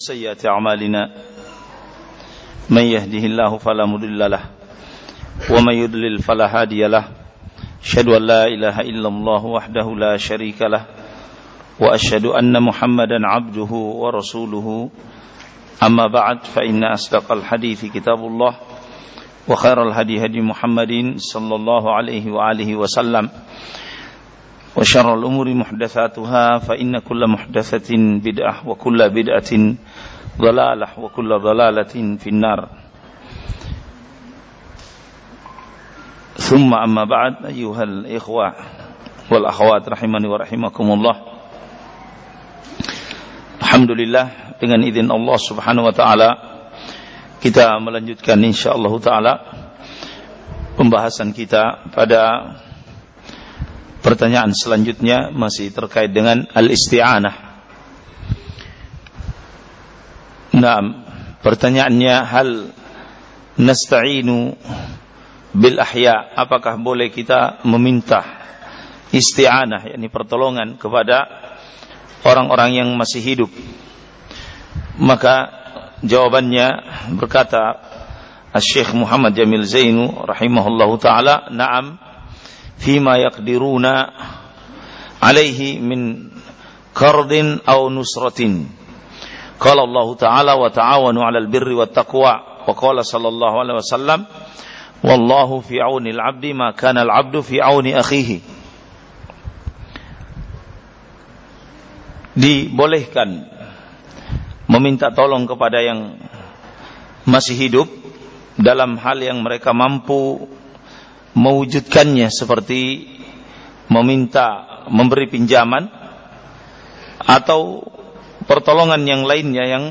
سيئات أعمالنا. من يهده الله فلا مضل له ومن يضلل فلا هادي له. أشهد أن لا إله إلا الله وحده لا شريك له وأشهد أن محمدا عبده ورسوله. أما بعد فإن أصدق الحديث كتاب الله وخير الهدي هدي محمد صلى الله عليه وآله وسلم. وشر الأمور محدثاتها فإن كل محدثة بدعة وكل بدعة ضلالة وكل ضلالة في النار ثم أما بعد أيها الإخوة والأخوات رحمني ورحمكم الله Alhamdulillah dengan izin Allah Subhanahu wa taala kita melanjutkan insyaallah taala pembahasan kita pada Pertanyaan selanjutnya masih terkait dengan al-isti'anah. Nah, pertanyaannya hal nasta'inu bil ahya, apakah boleh kita meminta isti'anah yakni pertolongan kepada orang-orang yang masih hidup? Maka jawabannya berkata Syekh Muhammad Jamil Zainu rahimahullahu taala, "Na'am." فيما يقدرون عليه من كرد أو نصرة قال الله تعالى وتعاونوا على البر والتقوى وقال صلى الله عليه وسلم والله في عون العبد ما كان العبد في عون أخيه dibolehkan meminta tolong kepada yang masih hidup dalam hal yang mereka mampu mewujudkannya seperti meminta memberi pinjaman atau pertolongan yang lainnya yang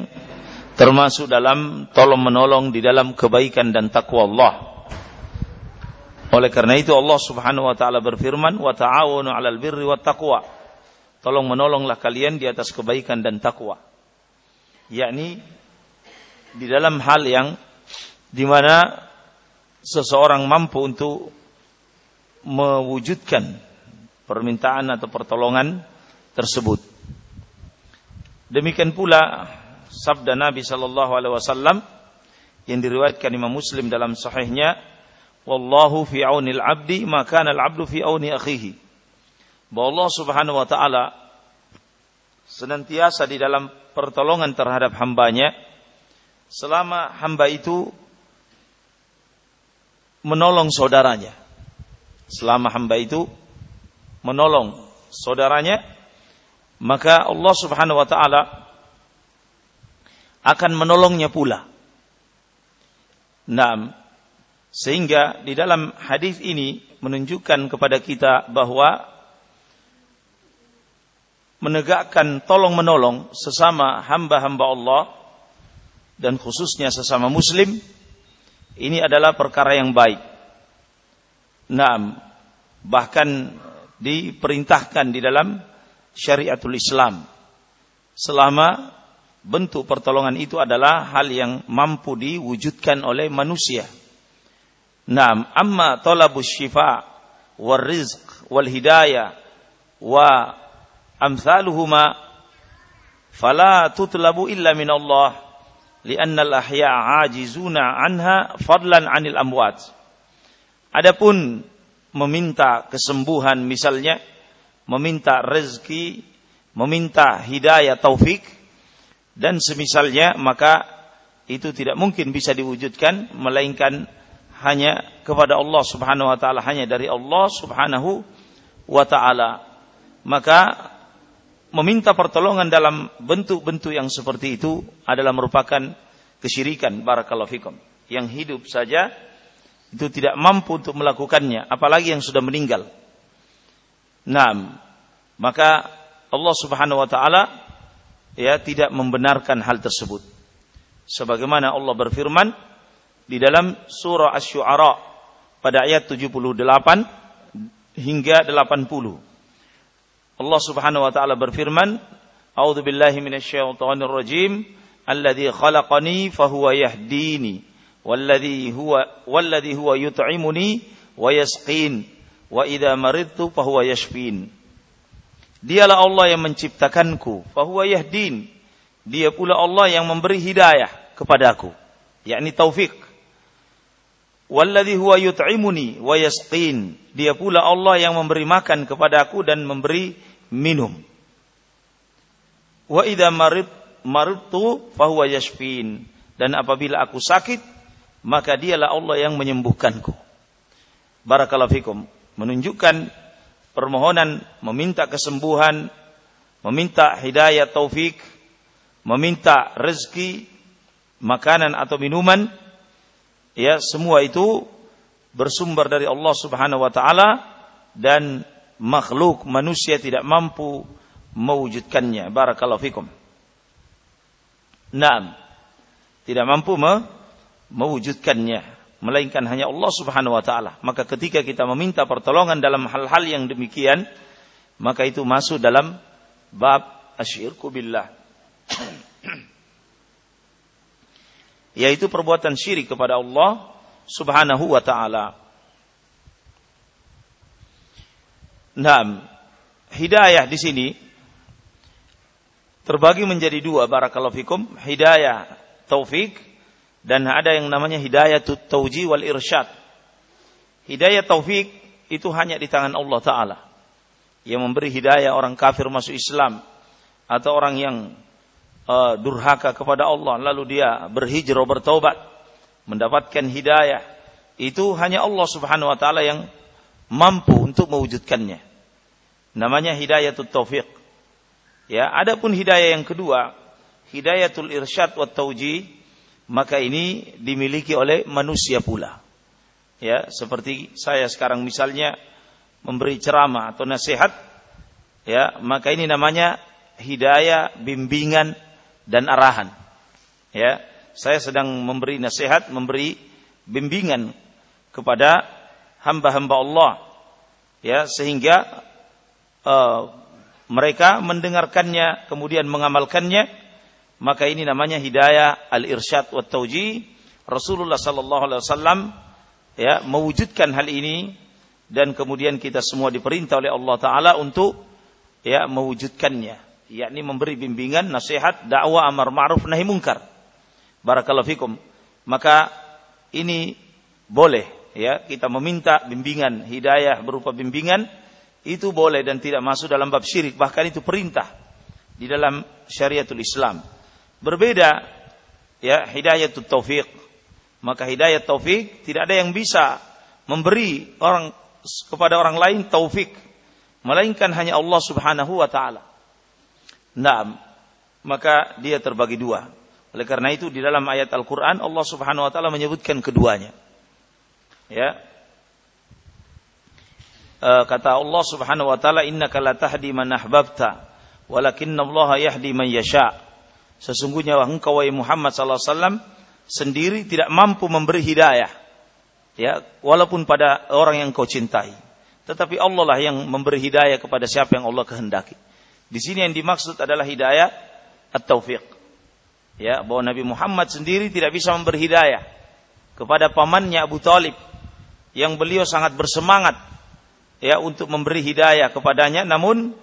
termasuk dalam tolong menolong di dalam kebaikan dan takwa Allah. Oleh karena itu Allah Subhanahu wa taala berfirman, "Wa ta'awunu 'alal birri wat taqwa." Tolong menolonglah kalian di atas kebaikan dan takwa. Yakni di dalam hal yang di mana seseorang mampu untuk mewujudkan permintaan atau pertolongan tersebut. Demikian pula sabda Nabi sallallahu alaihi wasallam yang diriwayatkan Imam Muslim dalam sahihnya, "Wallahu fi aunil 'abdi ma kana al-'abdu fi auni akhihi." Bahwa Allah Subhanahu wa taala senantiasa di dalam pertolongan terhadap hambanya selama hamba itu menolong saudaranya. Selama hamba itu menolong saudaranya, maka Allah Subhanahu wa taala akan menolongnya pula. Nah, sehingga di dalam hadis ini menunjukkan kepada kita bahwa menegakkan tolong menolong sesama hamba-hamba Allah dan khususnya sesama muslim ini adalah perkara yang baik. Nah, bahkan diperintahkan di dalam syariatul Islam. Selama bentuk pertolongan itu adalah hal yang mampu diwujudkan oleh manusia. Nah, amma talabus syifa wal rizq wal hidayah wa amsaluhuma fala tutlabu illa min Allah li'annal ahya'a ajizuna anha fadlan 'anil amwat. Adapun meminta kesembuhan misalnya, meminta rezeki, meminta hidayah taufik dan semisalnya maka itu tidak mungkin bisa diwujudkan melainkan hanya kepada Allah Subhanahu wa taala hanya dari Allah Subhanahu wa taala. Maka meminta pertolongan dalam bentuk-bentuk yang seperti itu adalah merupakan kesyirikan barakallahu fikum. Yang hidup saja itu tidak mampu untuk melakukannya, apalagi yang sudah meninggal. Nah, maka Allah Subhanahu wa taala ya tidak membenarkan hal tersebut. Sebagaimana Allah berfirman di dalam surah Asy-Syu'ara pada ayat 78 hingga 80. Allah Subhanahu wa taala berfirman, "A'udzu billahi minasyaitonir rajim, alladzi khalaqani fahuwa yahdini, walladzi huwa walladzi huwa yut'imuni wa yasqin, wa idza maridtu fahuwa yashfin." Dialah Allah yang menciptakanku, fahuwa yahdin. Dia pula Allah yang memberi hidayah kepadaku, yakni taufik. Walladhi huwa yut'imuni wa yasqin. Dia pula Allah yang memberi makan kepadaku dan memberi minum. Wa idza marid maridtu fahuwa yashfin. Dan apabila aku sakit, maka dialah Allah yang menyembuhkanku. Barakallahu fikum. Menunjukkan permohonan meminta kesembuhan, meminta hidayah taufik, meminta rezeki, makanan atau minuman, ya semua itu bersumber dari Allah Subhanahu wa taala dan makhluk manusia tidak mampu mewujudkannya. Barakallahu fikum. Naam. Tidak mampu me mewujudkannya, melainkan hanya Allah Subhanahu wa taala. Maka ketika kita meminta pertolongan dalam hal-hal yang demikian, maka itu masuk dalam bab asyirku billah. Yaitu perbuatan syirik kepada Allah Subhanahu wa taala. Naam. Hidayah di sini terbagi menjadi dua barakallahu fikum, hidayah taufik dan ada yang namanya hidayah tauji wal irsyad. Hidayah taufik itu hanya di tangan Allah taala. Yang memberi hidayah orang kafir masuk Islam atau orang yang uh, durhaka kepada Allah lalu dia berhijrah bertobat mendapatkan hidayah itu hanya Allah Subhanahu wa taala yang mampu untuk mewujudkannya. Namanya hidayatul taufiq. Ya, adapun hidayah yang kedua, hidayatul irsyad wa tauji, maka ini dimiliki oleh manusia pula. Ya, seperti saya sekarang misalnya memberi ceramah atau nasihat, ya, maka ini namanya hidayah, bimbingan dan arahan. Ya, saya sedang memberi nasihat, memberi bimbingan kepada hamba-hamba Allah. Ya, sehingga uh, mereka mendengarkannya kemudian mengamalkannya maka ini namanya hidayah al-irsyad wa tauji Rasulullah sallallahu alaihi wasallam ya mewujudkan hal ini dan kemudian kita semua diperintah oleh Allah taala untuk ya mewujudkannya. Yakni memberi bimbingan nasihat dakwah amar ma'ruf nahi munkar barakallahu fikum. Maka ini boleh ya kita meminta bimbingan hidayah berupa bimbingan itu boleh dan tidak masuk dalam bab syirik bahkan itu perintah di dalam syariatul Islam berbeda ya hidayatul taufik maka hidayah taufik tidak ada yang bisa memberi orang kepada orang lain taufik melainkan hanya Allah Subhanahu wa taala. Nah, maka dia terbagi dua. Oleh karena itu di dalam ayat Al-Qur'an Allah Subhanahu wa taala menyebutkan keduanya. Ya, uh, kata Allah Subhanahu wa taala innaka la tahdi man ahbabta walakinallaha yahdi man yasha. Sesungguhnya engkau wahai Muhammad sallallahu alaihi wasallam sendiri tidak mampu memberi hidayah. Ya, walaupun pada orang yang kau cintai. Tetapi Allah lah yang memberi hidayah kepada siapa yang Allah kehendaki. Di sini yang dimaksud adalah hidayah at-taufiq. Ya, bahwa Nabi Muhammad sendiri tidak bisa memberi hidayah kepada pamannya Abu Talib yang beliau sangat bersemangat ya untuk memberi hidayah kepadanya. Namun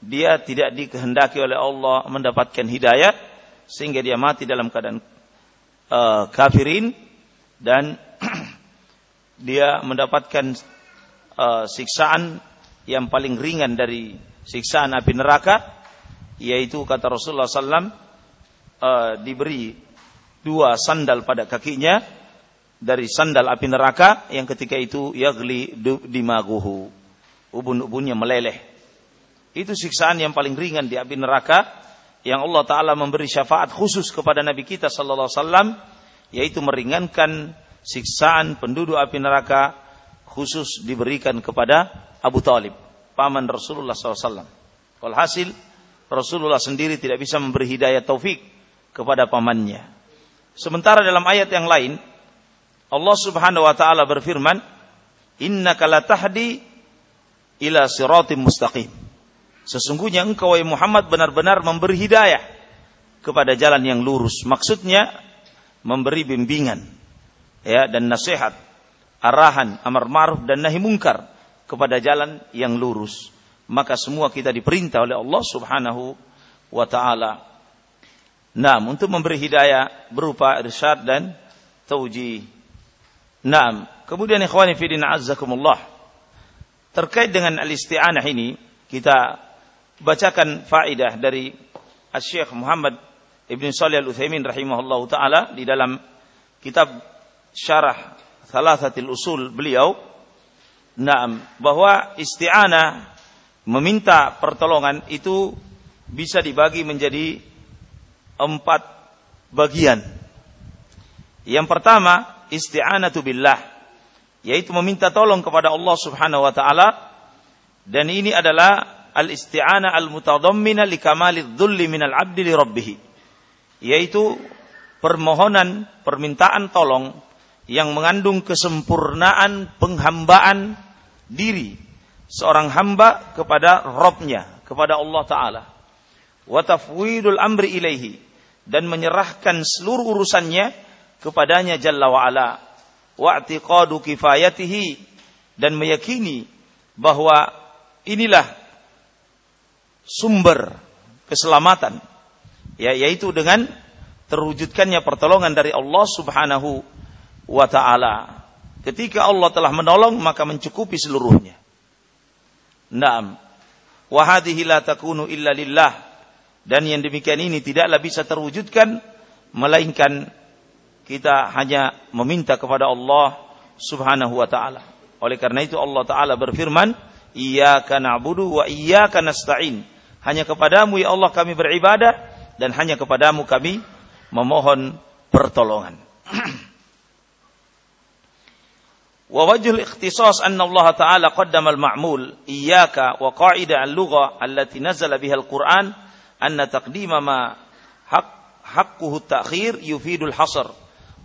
dia tidak dikehendaki oleh Allah mendapatkan hidayah sehingga dia mati dalam keadaan uh, kafirin. Dan dia mendapatkan uh, siksaan yang paling ringan dari siksaan api neraka yaitu kata Rasulullah SAW uh, diberi dua sandal pada kakinya dari sandal api neraka. Yang ketika itu yagli dimaguhu ubun-ubunnya meleleh. Itu siksaan yang paling ringan di api neraka yang Allah taala memberi syafaat khusus kepada nabi kita sallallahu alaihi wasallam yaitu meringankan siksaan penduduk api neraka khusus diberikan kepada Abu Talib, paman Rasulullah SAW. Walhasil Rasulullah sendiri tidak bisa memberi hidayah taufik kepada pamannya. Sementara dalam ayat yang lain Allah Subhanahu wa taala berfirman, "Innaka latahdi ila siratim mustaqim. Sesungguhnya engkau wahai Muhammad benar-benar memberi hidayah kepada jalan yang lurus. Maksudnya memberi bimbingan ya dan nasihat, arahan, amar ma'ruf dan nahi mungkar kepada jalan yang lurus. Maka semua kita diperintah oleh Allah Subhanahu wa taala. Nah, untuk memberi hidayah berupa irsyad dan tauji. Nah, kemudian ikhwani fillah azzakumullah. Terkait dengan al-isti'anah ini, kita bacakan faidah dari Syekh Muhammad Ibn Shalih Al-Utsaimin rahimahullahu taala di dalam kitab Syarah Thalathatil Usul beliau Naam, bahwa isti'anah meminta pertolongan itu bisa dibagi menjadi empat bagian. Yang pertama, isti'anatu billah, yaitu meminta tolong kepada Allah Subhanahu wa taala dan ini adalah al-isti'anah al-mutadammina li kamalid dhulli minal 'abdi li rabbih. Yaitu permohonan, permintaan tolong yang mengandung kesempurnaan penghambaan diri seorang hamba kepada Robnya, kepada Allah Ta'ala. Wa tafwidul amri ilaihi dan menyerahkan seluruh urusannya kepadanya Jalla wa'ala wa'tiqadu kifayatihi dan meyakini bahwa inilah sumber keselamatan ya yaitu dengan terwujudkannya pertolongan dari Allah Subhanahu wa taala. Ketika Allah telah menolong maka mencukupi seluruhnya. Naam. Wa hadhihi la takunu illa lillah. Dan yang demikian ini tidaklah bisa terwujudkan melainkan kita hanya meminta kepada Allah Subhanahu wa taala. Oleh karena itu Allah taala berfirman, "Iyyaka na'budu wa iyyaka nasta'in." Hanya kepadamu ya Allah kami beribadah dan hanya kepadamu kami memohon pertolongan. Wa wajhul ikhtisas anna Allah taala qaddama al-ma'mul iyyaka wa qa'ida al-lugha allati nazala biha al-Qur'an anna taqdima ma haqquhu at-ta'khir yufidul hasr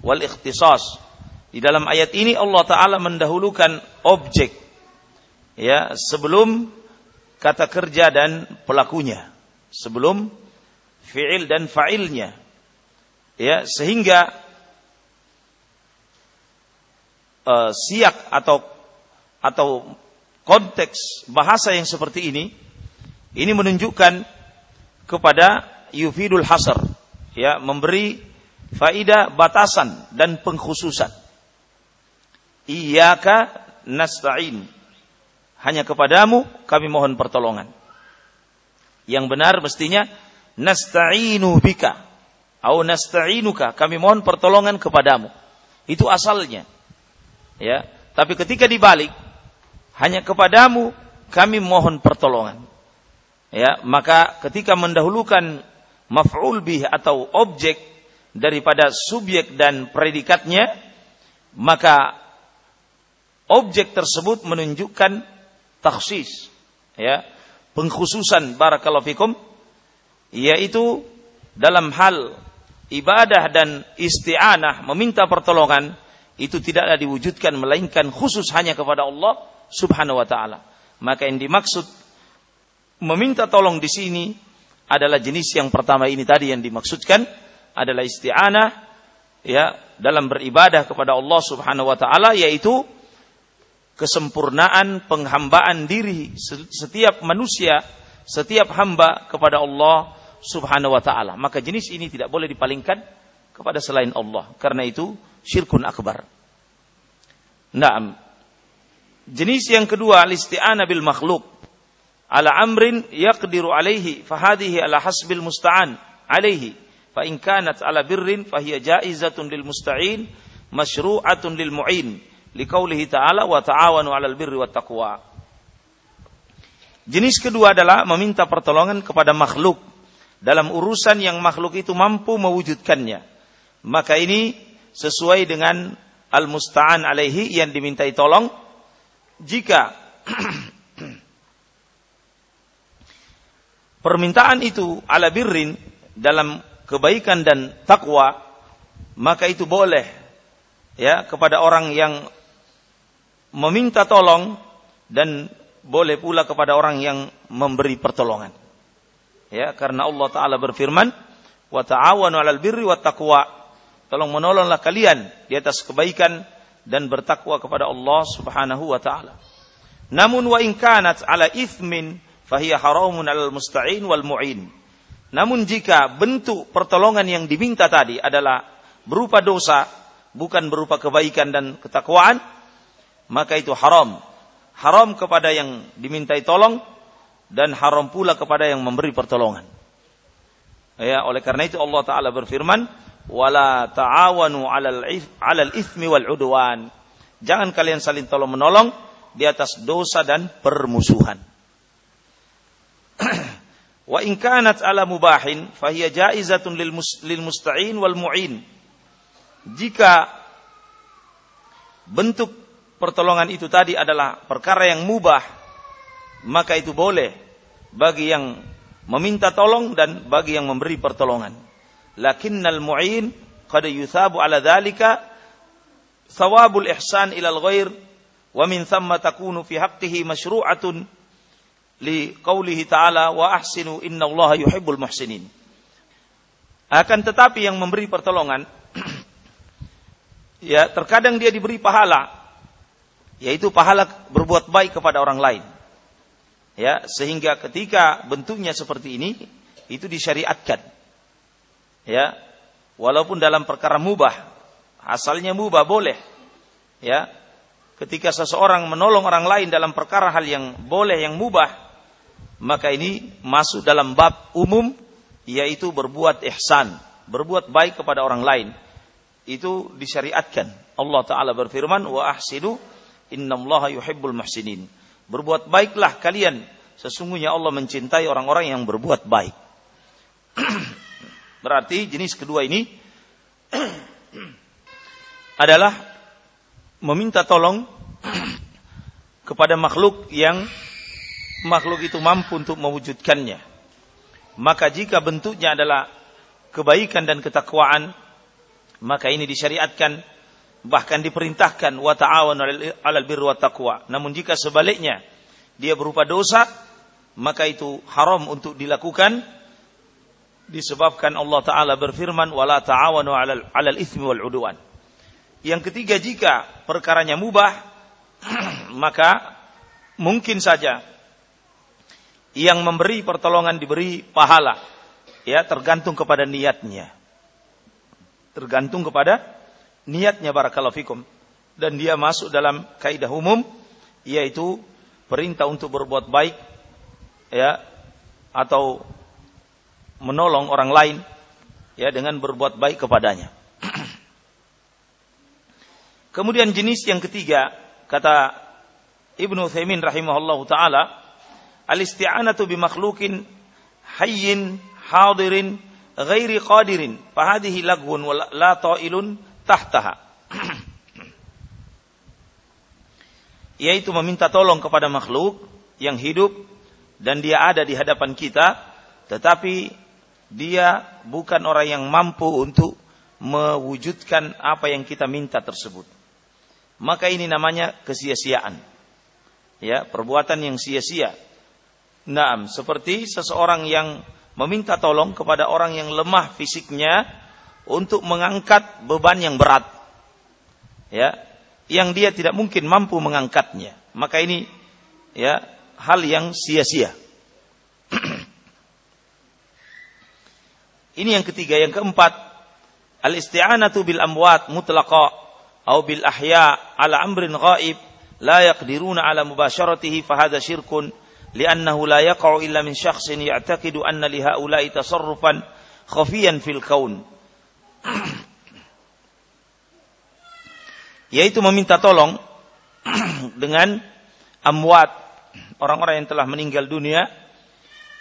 wal ikhtisas. Di dalam ayat ini Allah taala mendahulukan objek ya sebelum kata kerja dan pelakunya, sebelum fiil dan fa'ilnya. Ya, sehingga uh, siak atau atau konteks bahasa yang seperti ini ini menunjukkan kepada yufidul hasr ya memberi faidah batasan dan pengkhususan. Iyyaka nasta'in. Hanya kepadamu kami mohon pertolongan. Yang benar mestinya nasta'inu bika. Atau nasta'inuka. Kami mohon pertolongan kepadamu. Itu asalnya. Ya, tapi ketika dibalik hanya kepadamu kami mohon pertolongan. Ya, maka ketika mendahulukan maf'ul bih atau objek daripada subjek dan predikatnya, maka objek tersebut menunjukkan taksis, ya, pengkhususan barakallahu fikum yaitu dalam hal ibadah dan isti'anah meminta pertolongan itu tidaklah diwujudkan melainkan khusus hanya kepada Allah Subhanahu wa taala. Maka yang dimaksud meminta tolong di sini adalah jenis yang pertama ini tadi yang dimaksudkan adalah isti'anah ya dalam beribadah kepada Allah Subhanahu wa taala yaitu kesempurnaan penghambaan diri setiap manusia, setiap hamba kepada Allah Subhanahu wa taala. Maka jenis ini tidak boleh dipalingkan kepada selain Allah. Karena itu syirkun akbar. Naam. Jenis yang kedua al-isti'ana bil makhluk ala amrin yaqdiru alaihi fahadihi ala hasbil musta'an alaihi fa in kanat ala birrin fahiya jaizatun lil musta'in masyru'atun lil mu'in. Liqaulihi ta'ala wa ta'awanu 'alal birri wat taqwa. Jenis kedua adalah meminta pertolongan kepada makhluk. Dalam urusan yang makhluk itu mampu mewujudkannya. Maka ini sesuai dengan al-musta'an alaihi yang dimintai tolong. Jika permintaan itu ala birrin dalam kebaikan dan takwa maka itu boleh ya kepada orang yang meminta tolong dan boleh pula kepada orang yang memberi pertolongan ya karena Allah taala berfirman wa ta'awanu 'alal birri wat taqwa Tolong menolonglah kalian di atas kebaikan dan bertakwa kepada Allah Subhanahu wa taala. Namun wa in kanat ala ithmin fahiya haramun 'alal musta'in wal mu'in. Namun jika bentuk pertolongan yang diminta tadi adalah berupa dosa, bukan berupa kebaikan dan ketakwaan, maka itu haram. Haram kepada yang dimintai tolong dan haram pula kepada yang memberi pertolongan. Ya, oleh karena itu Allah taala berfirman, "Wala ta'awanu 'alal itsmi wal 'udwan." Jangan kalian saling tolong menolong di atas dosa dan permusuhan. Wa in kanat ala mubahin fahiya jaizatun lil, lil musta'in wal mu'in. Jika bentuk pertolongan itu tadi adalah perkara yang mubah, maka itu boleh bagi yang meminta tolong dan bagi yang memberi pertolongan. Lakinnal mu'in qad yuthabu ala dhalika thawabul ihsan ila al-ghair wa min thamma takunu fi haqqihi masyru'atun li ta'ala wa ahsinu innallaha yuhibbul muhsinin. Akan tetapi yang memberi pertolongan ya terkadang dia diberi pahala yaitu pahala berbuat baik kepada orang lain. Ya, sehingga ketika bentuknya seperti ini itu disyariatkan. Ya, walaupun dalam perkara mubah, asalnya mubah boleh. Ya, ketika seseorang menolong orang lain dalam perkara hal yang boleh yang mubah, maka ini masuk dalam bab umum yaitu berbuat ihsan, berbuat baik kepada orang lain. Itu disyariatkan. Allah taala berfirman, "Wa ahsinu innallaha yuhibbul muhsinin." Berbuat baiklah kalian, sesungguhnya Allah mencintai orang-orang yang berbuat baik. Berarti jenis kedua ini adalah meminta tolong kepada makhluk yang makhluk itu mampu untuk mewujudkannya. Maka jika bentuknya adalah kebaikan dan ketakwaan, maka ini disyariatkan bahkan diperintahkan wa ta'awanu 'alal birri taqwa. Namun jika sebaliknya dia berupa dosa, maka itu haram untuk dilakukan disebabkan Allah taala berfirman wala ta'awanu 'alal 'alal itsmi wal 'udwan. Yang ketiga jika perkaranya mubah maka mungkin saja yang memberi pertolongan diberi pahala. Ya, tergantung kepada niatnya. Tergantung kepada niatnya barakallahu fikum. Dan dia masuk dalam kaidah umum yaitu perintah untuk berbuat baik ya atau menolong orang lain ya dengan berbuat baik kepadanya. Kemudian jenis yang ketiga kata Ibnu Utsaimin rahimahullahu taala al-isti'anatu bi makhlukin hayyin hadirin ghairi qadirin. Fahadihi lagwun wa la ta'ilun tahtaha. Yaitu meminta tolong kepada makhluk yang hidup dan dia ada di hadapan kita tetapi dia bukan orang yang mampu untuk mewujudkan apa yang kita minta tersebut. Maka ini namanya kesia-siaan. Ya perbuatan yang sia-sia Naam, seperti seseorang yang meminta tolong kepada orang yang lemah fisiknya untuk mengangkat beban yang berat. Ya, yang dia tidak mungkin mampu mengangkatnya. Maka ini ya hal yang sia-sia. ini yang ketiga, yang keempat, al-isti'anatu bil amwat mutlaqa atau bil ahya ala amrin ghaib la yaqdiruna ala mubasharatihi fa syirkun la yaqa'u illa min syakhsin ya'taqidu anna li haula'i tasarrufan khafiyan fil kaun yaitu meminta tolong dengan amwat orang-orang yang telah meninggal dunia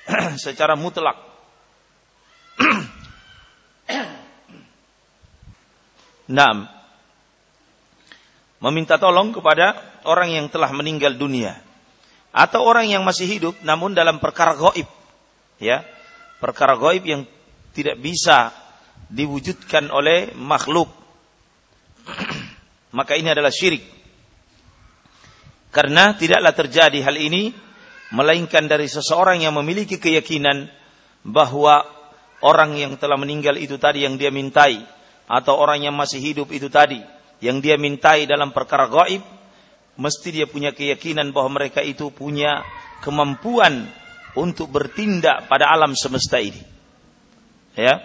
secara mutlak. Naam. Meminta tolong kepada orang yang telah meninggal dunia atau orang yang masih hidup namun dalam perkara goib. Ya perkara goib yang tidak bisa diwujudkan oleh makhluk. Maka ini adalah syirik. Karena tidaklah terjadi hal ini melainkan dari seseorang yang memiliki keyakinan bahwa orang yang telah meninggal itu tadi yang dia mintai atau orang yang masih hidup itu tadi yang dia mintai dalam perkara gaib mesti dia punya keyakinan bahwa mereka itu punya kemampuan untuk bertindak pada alam semesta ini. Ya.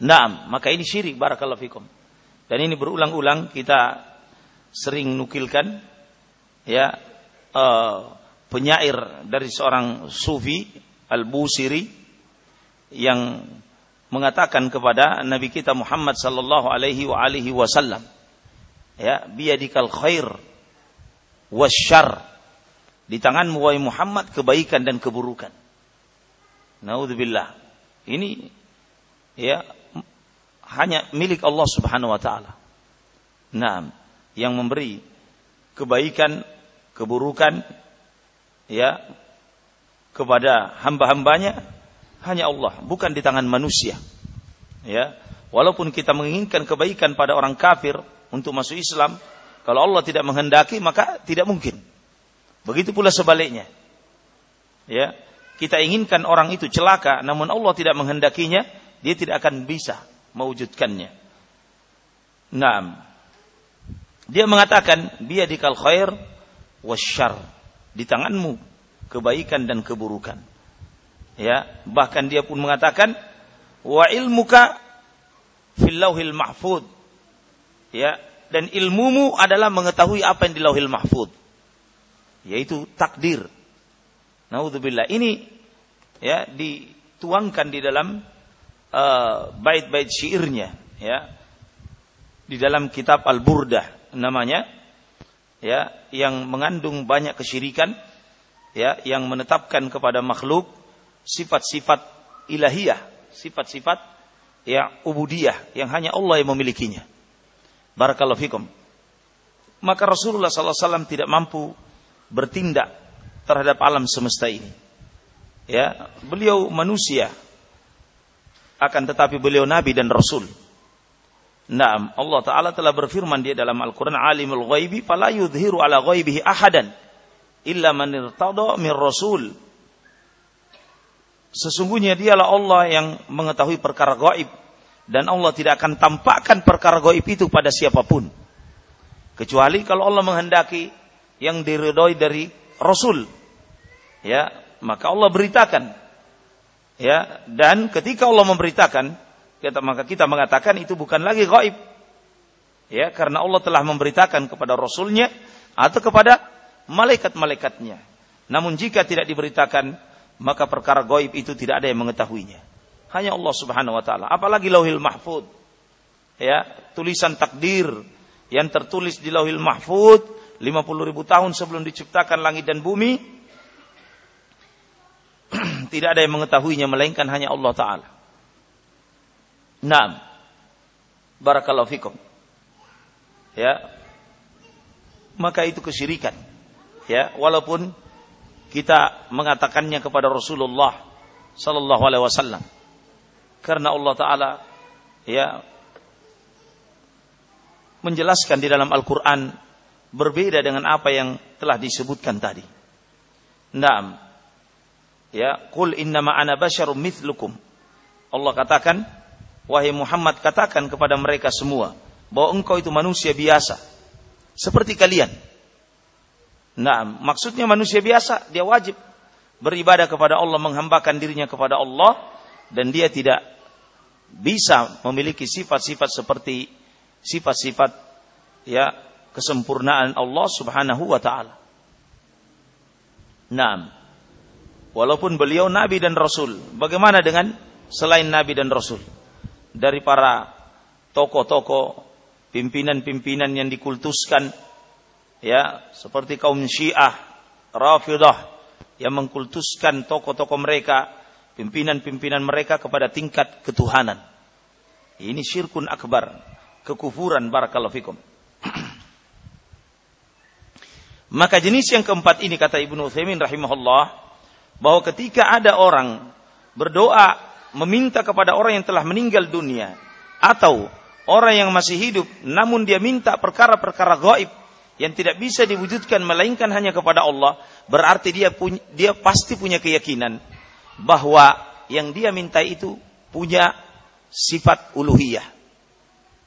Naam, maka ini syirik barakallahu fikum. Dan ini berulang-ulang kita sering nukilkan ya uh, penyair dari seorang sufi Al-Busiri yang mengatakan kepada Nabi kita Muhammad sallallahu alaihi wa alihi wasallam ya biadikal khair wasyar. Di tanganmu wahai Muhammad kebaikan dan keburukan. Naudzubillah ini ya hanya milik Allah Subhanahu wa taala. Yang memberi kebaikan keburukan ya kepada hamba-hambanya hanya Allah, bukan di tangan manusia. Ya, walaupun kita menginginkan kebaikan pada orang kafir untuk masuk Islam, kalau Allah tidak menghendaki maka tidak mungkin. Begitu pula sebaliknya. Ya, kita inginkan orang itu celaka, namun Allah tidak menghendakinya, dia tidak akan bisa mewujudkannya. Nah, dia mengatakan biyadikal khair wasyar di tanganmu kebaikan dan keburukan. Ya, bahkan dia pun mengatakan wa ilmuka fil lauhil mahfud. Ya, dan ilmumu adalah mengetahui apa yang di lauhil mahfud. Yaitu takdir. Nauzubillah. Ini ya dituangkan di dalam uh, bait-bait syairnya ya. Di dalam kitab Al-Burdah namanya ya yang mengandung banyak kesyirikan ya yang menetapkan kepada makhluk sifat-sifat ilahiyah, sifat-sifat ya ubudiyah yang hanya Allah yang memilikinya. Barakallahu fikum. Maka Rasulullah SAW tidak mampu bertindak terhadap alam semesta ini. Ya, beliau manusia akan tetapi beliau nabi dan rasul. Naam, Allah Ta'ala telah berfirman dia dalam Al-Quran, Alimul ghaibi, fala yudhiru ala ghaibihi ahadan, illa man irtada min rasul. Sesungguhnya dialah Allah yang mengetahui perkara gaib dan Allah tidak akan tampakkan perkara gaib itu pada siapa pun. Kecuali kalau Allah menghendaki yang diridhoi dari Rasul. Ya, maka Allah beritakan. Ya, dan ketika Allah memberitakan, kita maka kita mengatakan itu bukan lagi gaib. Ya, karena Allah telah memberitakan kepada Rasulnya atau kepada malaikat-malaikatnya. Namun jika tidak diberitakan maka perkara goib itu tidak ada yang mengetahuinya. Hanya Allah Subhanahu wa taala. Apalagi Lauhil Mahfud. Ya, tulisan takdir yang tertulis di Lauhil Mahfud 50 ribu tahun sebelum diciptakan langit dan bumi tidak ada yang mengetahuinya melainkan hanya Allah taala. Naam. Barakallahu fikum. Ya. Maka itu kesyirikan. Ya, walaupun kita mengatakannya kepada Rasulullah sallallahu alaihi wasallam. Karena Allah taala ya menjelaskan di dalam Al-Qur'an berbeda dengan apa yang telah disebutkan tadi. Naam. Ya, qul innama ana basyarum mithlukum. Allah katakan, wahai Muhammad katakan kepada mereka semua bahwa engkau itu manusia biasa seperti kalian. Nah, maksudnya manusia biasa, dia wajib beribadah kepada Allah, menghambakan dirinya kepada Allah, dan dia tidak bisa memiliki sifat-sifat seperti sifat-sifat ya kesempurnaan Allah Subhanahu wa taala. Nah, walaupun beliau nabi dan rasul, bagaimana dengan selain nabi dan rasul? Dari para tokoh-tokoh, pimpinan-pimpinan yang dikultuskan ya seperti kaum Syiah, Rafidah yang mengkultuskan tokoh-tokoh mereka, pimpinan-pimpinan mereka kepada tingkat ketuhanan. Ini syirkun akbar, kekufuran barakallahu fikum. Maka jenis yang keempat ini kata Ibnu Utsaimin rahimahullah bahwa ketika ada orang berdoa meminta kepada orang yang telah meninggal dunia atau orang yang masih hidup namun dia minta perkara-perkara gaib yang tidak bisa diwujudkan melainkan hanya kepada Allah, berarti dia punya, dia pasti punya keyakinan bahwa yang dia minta itu punya sifat uluhiyah.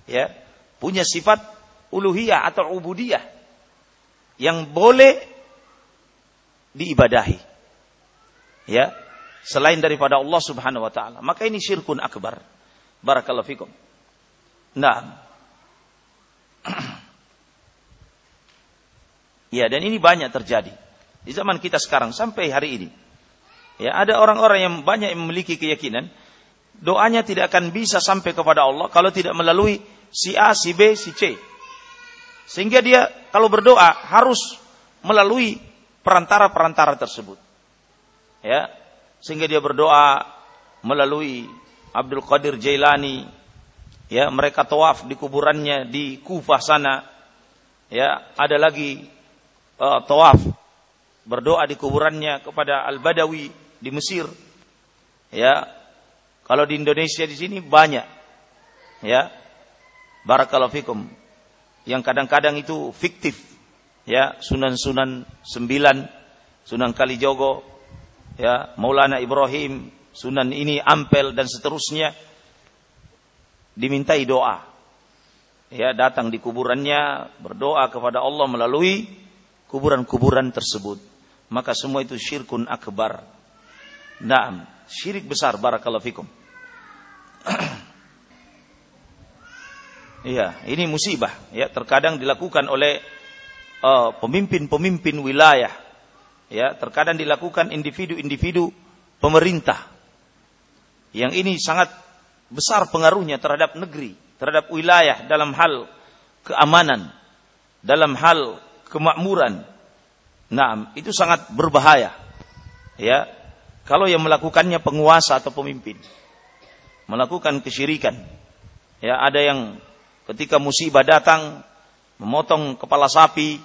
Ya, punya sifat uluhiyah atau ubudiyah yang boleh diibadahi. Ya, selain daripada Allah Subhanahu wa taala. Maka ini syirkun akbar. Barakallahu fikum. Nah. ya, dan ini banyak terjadi di zaman kita sekarang sampai hari ini. Ya, ada orang-orang yang banyak yang memiliki keyakinan doanya tidak akan bisa sampai kepada Allah kalau tidak melalui si A, si B, si C. Sehingga dia kalau berdoa harus melalui perantara-perantara tersebut. Ya, sehingga dia berdoa melalui Abdul Qadir Jailani. Ya, mereka tawaf di kuburannya di Kufah sana. Ya, ada lagi uh, tawaf berdoa di kuburannya kepada Al-Badawi di Mesir. Ya. Kalau di Indonesia di sini banyak. Ya. Barakallahu fikum. Yang kadang-kadang itu fiktif. Ya, Sunan-sunan sembilan, Sunan Kalijogo, ya Maulana Ibrahim, Sunan ini Ampel dan seterusnya dimintai doa. Ya, datang di kuburannya berdoa kepada Allah melalui kuburan-kuburan tersebut. Maka semua itu syirkun akbar. Naam, syirik besar barakallahu fikum. Iya, ini musibah ya terkadang dilakukan oleh uh, pemimpin-pemimpin uh, wilayah ya terkadang dilakukan individu-individu pemerintah yang ini sangat besar pengaruhnya terhadap negeri, terhadap wilayah dalam hal keamanan, dalam hal kemakmuran. Nah, itu sangat berbahaya. Ya, kalau yang melakukannya penguasa atau pemimpin melakukan kesyirikan. Ya, ada yang ketika musibah datang memotong kepala sapi,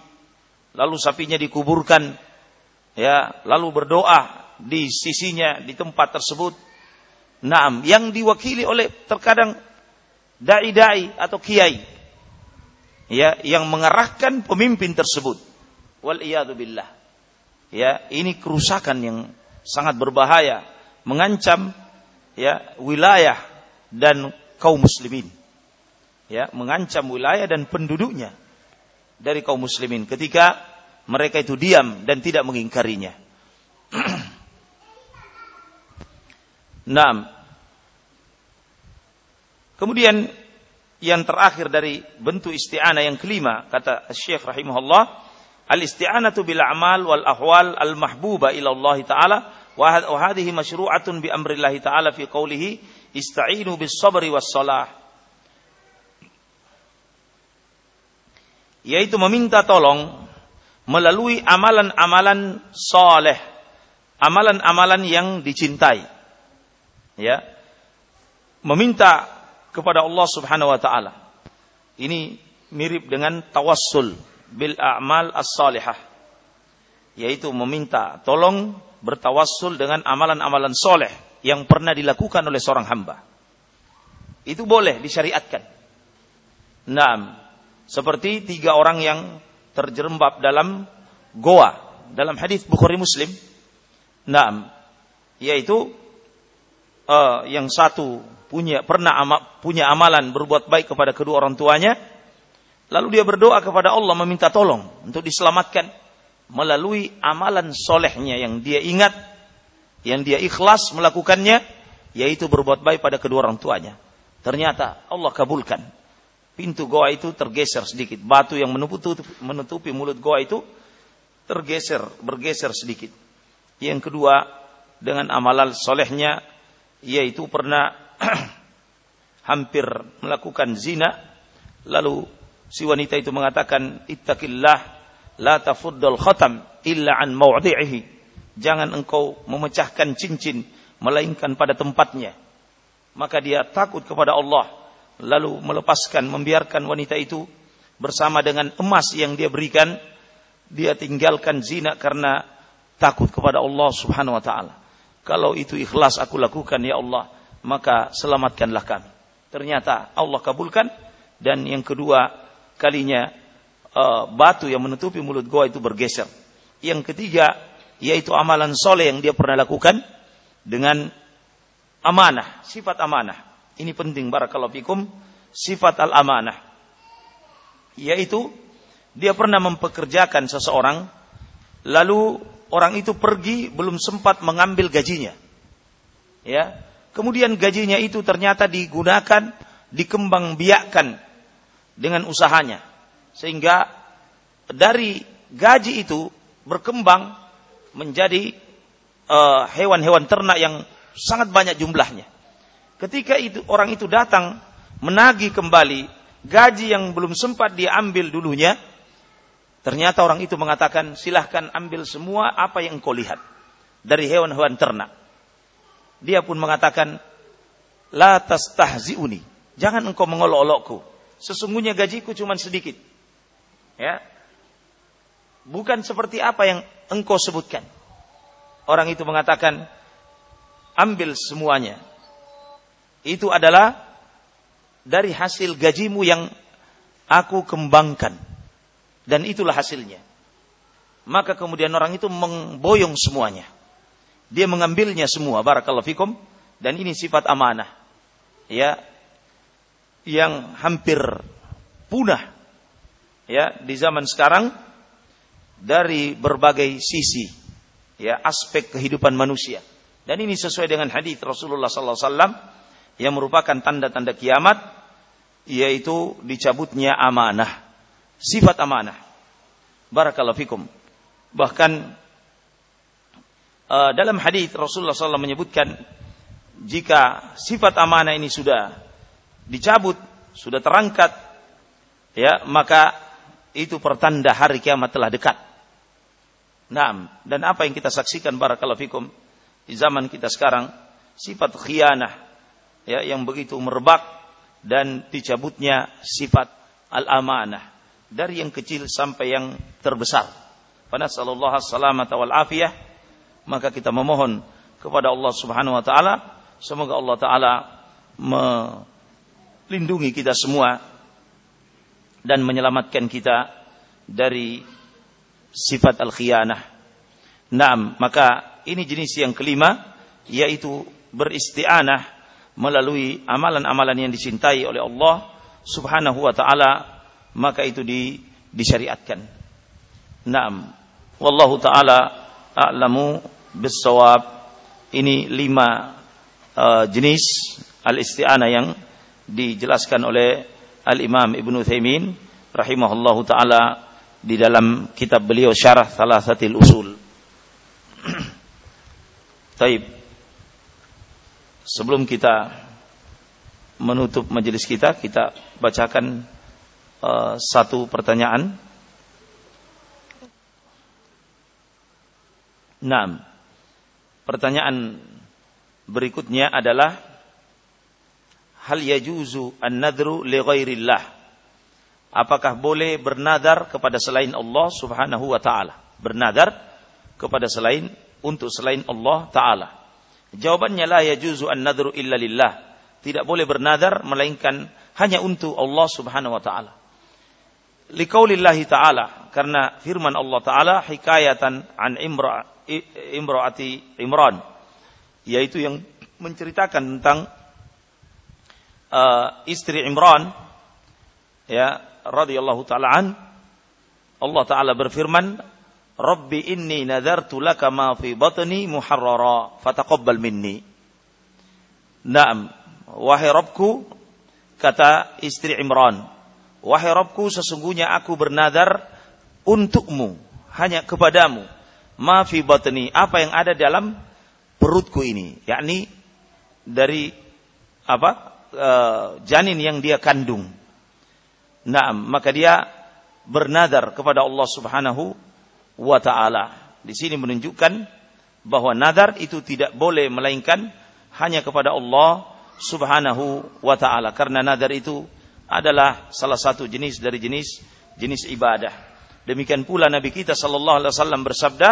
lalu sapinya dikuburkan ya lalu berdoa di sisinya di tempat tersebut Naam, yang diwakili oleh terkadang dai-dai atau kiai ya yang mengarahkan pemimpin tersebut. Wal billah. Ya, ini kerusakan yang sangat berbahaya, mengancam ya wilayah dan kaum muslimin. Ya, mengancam wilayah dan penduduknya dari kaum muslimin ketika mereka itu diam dan tidak mengingkarinya. Naam. Kemudian yang terakhir dari bentuk isti'anah yang kelima kata Syekh rahimahullah al-isti'anatu bil a'mal wal ahwal al mahbuba ila Allah taala wa hadhihi masyru'atun bi amrillah taala fi qawlihi ista'inu bis sabri was salah yaitu meminta tolong melalui amalan-amalan soleh, amalan-amalan yang dicintai. Ya, meminta kepada Allah Subhanahu Wa Taala. Ini mirip dengan tawassul bil a'mal as-salihah, yaitu meminta tolong bertawassul dengan amalan-amalan soleh yang pernah dilakukan oleh seorang hamba. Itu boleh disyariatkan. Nah, seperti tiga orang yang terjerembab dalam goa dalam hadis Bukhari Muslim. Naam, yaitu uh, yang satu punya pernah ama, punya amalan berbuat baik kepada kedua orang tuanya, lalu dia berdoa kepada Allah meminta tolong untuk diselamatkan melalui amalan solehnya yang dia ingat, yang dia ikhlas melakukannya, yaitu berbuat baik pada kedua orang tuanya. Ternyata Allah kabulkan pintu goa itu tergeser sedikit. Batu yang menutupi, mulut goa itu tergeser, bergeser sedikit. Yang kedua, dengan amalan solehnya, yaitu pernah hampir melakukan zina, lalu si wanita itu mengatakan, Ittaqillah, la tafuddal khatam illa an mawdi'ihi. Jangan engkau memecahkan cincin, melainkan pada tempatnya. Maka dia takut kepada Allah lalu melepaskan membiarkan wanita itu bersama dengan emas yang dia berikan dia tinggalkan zina karena takut kepada Allah Subhanahu wa taala kalau itu ikhlas aku lakukan ya Allah maka selamatkanlah kami ternyata Allah kabulkan dan yang kedua kalinya uh, batu yang menutupi mulut goa itu bergeser yang ketiga yaitu amalan soleh yang dia pernah lakukan dengan amanah sifat amanah ini penting barakallahu fikum sifat al-amanah. Yaitu dia pernah mempekerjakan seseorang lalu orang itu pergi belum sempat mengambil gajinya. Ya. Kemudian gajinya itu ternyata digunakan, dikembang biakkan dengan usahanya. Sehingga dari gaji itu berkembang menjadi eh, hewan-hewan uh, ternak yang sangat banyak jumlahnya. Ketika itu orang itu datang menagih kembali gaji yang belum sempat diambil dulunya, ternyata orang itu mengatakan, silahkan ambil semua apa yang engkau lihat dari hewan-hewan ternak. Dia pun mengatakan, La tastahzi'uni. Jangan engkau mengolok-olokku. Sesungguhnya gajiku cuma sedikit. Ya. Bukan seperti apa yang engkau sebutkan. Orang itu mengatakan, ambil semuanya. Itu adalah dari hasil gajimu yang aku kembangkan. Dan itulah hasilnya. Maka kemudian orang itu memboyong semuanya. Dia mengambilnya semua. Barakallahu fikum. Dan ini sifat amanah. Ya. Yang hampir punah. Ya. Di zaman sekarang. Dari berbagai sisi. Ya. Aspek kehidupan manusia. Dan ini sesuai dengan hadis Rasulullah sallallahu alaihi wasallam yang merupakan tanda-tanda kiamat yaitu dicabutnya amanah. Sifat amanah. Barakallahu fikum. Bahkan uh, dalam hadis Rasulullah SAW menyebutkan jika sifat amanah ini sudah dicabut, sudah terangkat, ya maka itu pertanda hari kiamat telah dekat. Nah, dan apa yang kita saksikan barakallahu fikum di zaman kita sekarang sifat khianah ya yang begitu merebak dan dicabutnya sifat al-amanah dari yang kecil sampai yang terbesar. Fanasallallahu salamata wal afiyah maka kita memohon kepada Allah Subhanahu wa taala semoga Allah taala melindungi kita semua dan menyelamatkan kita dari sifat al-khiyanah. Naam, maka ini jenis yang kelima yaitu beristi'anah melalui amalan-amalan yang dicintai oleh Allah Subhanahu wa taala maka itu di, disyariatkan. Naam. Wallahu taala a'lamu bisawab ini lima uh, jenis al-isti'anah yang dijelaskan oleh Al-Imam Ibnu Thaimin rahimahullahu taala di dalam kitab beliau Syarah Thalathatil Usul. Taib. Sebelum kita menutup majelis kita, kita bacakan uh, satu pertanyaan. Nah, pertanyaan berikutnya adalah hal yajuzu an-nadru li ghairillah. Apakah boleh bernadar kepada selain Allah Subhanahu wa taala? Bernadar kepada selain untuk selain Allah taala. Jawabannya la yajuzu an-nadru illa lillah. Tidak boleh bernadar melainkan hanya untuk Allah Subhanahu wa taala. Liqaulillahi taala karena firman Allah taala hikayatan an imra imraati Imran yaitu yang menceritakan tentang uh, istri Imran ya radhiyallahu taala an Allah taala berfirman Rabbi inni nadartu laka ma fi batni muharrara fataqabbal minni Naam wahai Rabbku kata istri Imran wahai Rabbku sesungguhnya aku bernadar untukmu hanya kepadamu ma fi batni, apa yang ada dalam perutku ini, yakni dari apa? E, janin yang dia kandung. Nah, maka dia bernadar kepada Allah Subhanahu wa taala. Di sini menunjukkan bahwa nadar itu tidak boleh melainkan hanya kepada Allah Subhanahu wa taala karena nadar itu adalah salah satu jenis dari jenis jenis ibadah. Demikian pula Nabi kita sallallahu alaihi wasallam bersabda,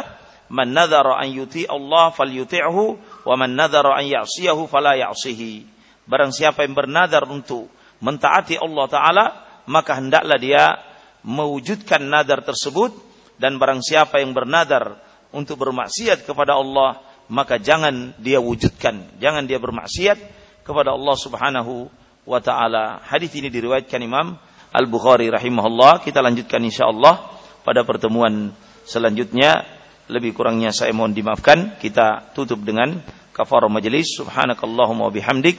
"Man nadhara an yuti Allah falyuti'hu wa man nadhara an ya'siyahu fala ya'sihi." Barang siapa yang bernadar untuk mentaati Allah taala, maka hendaklah dia mewujudkan nadar tersebut dan barang siapa yang bernadar untuk bermaksiat kepada Allah, maka jangan dia wujudkan, jangan dia bermaksiat kepada Allah Subhanahu wa taala. Hadis ini diriwayatkan Imam Al-Bukhari rahimahullah. Kita lanjutkan insyaallah pada pertemuan selanjutnya Lebih kurangnya saya mohon dimaafkan. Kita tutup dengan kafarah majelis. Subhanakallahumma bihamdik.